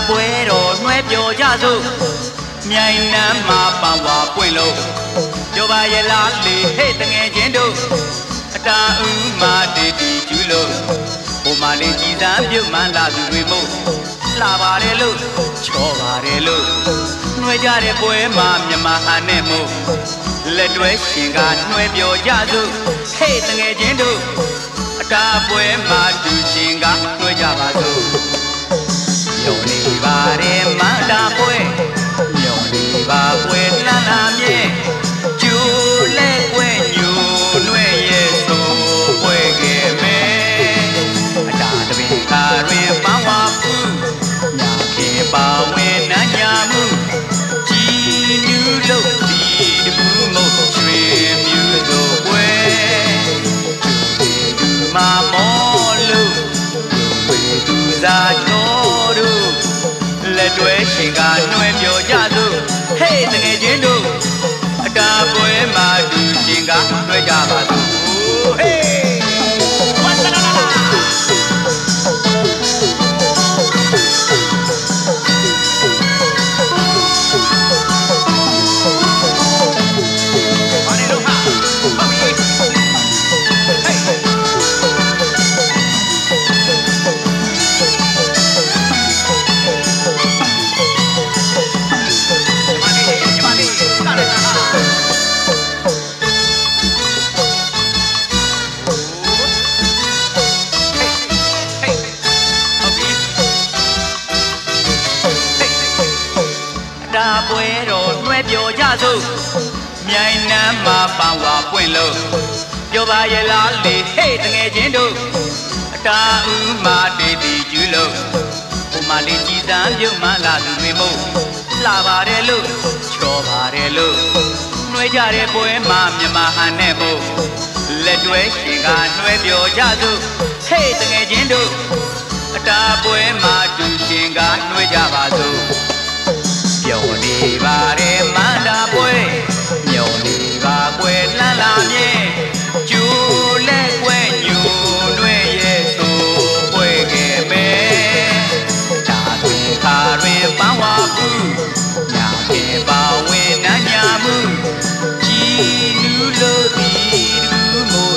တာပွဲတော်နှွဲပြောကြစို့မြိုင်နမ်းမှာပန်ဝါပွင့်လို့ပြောပါရဲ့လားလေဟဲ့တငယ်ချင်းတို့အတာဥမာတေတီကျူးလို့ဘုမာလေးကြည်စံပြုတ်မှန်လာသူတွေမို့လှပါတယ်လို့ချောပါတယ်လို့နှွဲကြတဲ့ပွဲမှာမြမဟာနဲ့မို့လက်တွဲရှင်ကနှွဲပြောကြစို့ဟဲ့တငယ်ချင်းတို့အတာပွဲမှာ လက်တွဲရှင်ကနှွဲပြော တာပွဲတော်နှွဲပြောကြစို့မြိုင်နမ်းမှာပန်ဝါပွင့်လို့ပြောပါရဲ့လားလေဟေးတငယ်ချင်းတို့အတာဥမာတေတီကျူးလို့ဟိုမလေးကြည်စံပြုတ်မှလာသူတွေမို့လှပါတယ်လို့ချောပါတယ်လို့နှွဲကြတဲ့ပွဲမှာမြမဟန်နဲ့မို့လက်တွဲရှင်ကနှွဲပြောကြစို့ဟေးတငယ်ချင်းတို့အတာပွဲမှာတူရှင်ကနှွဲ 広い雲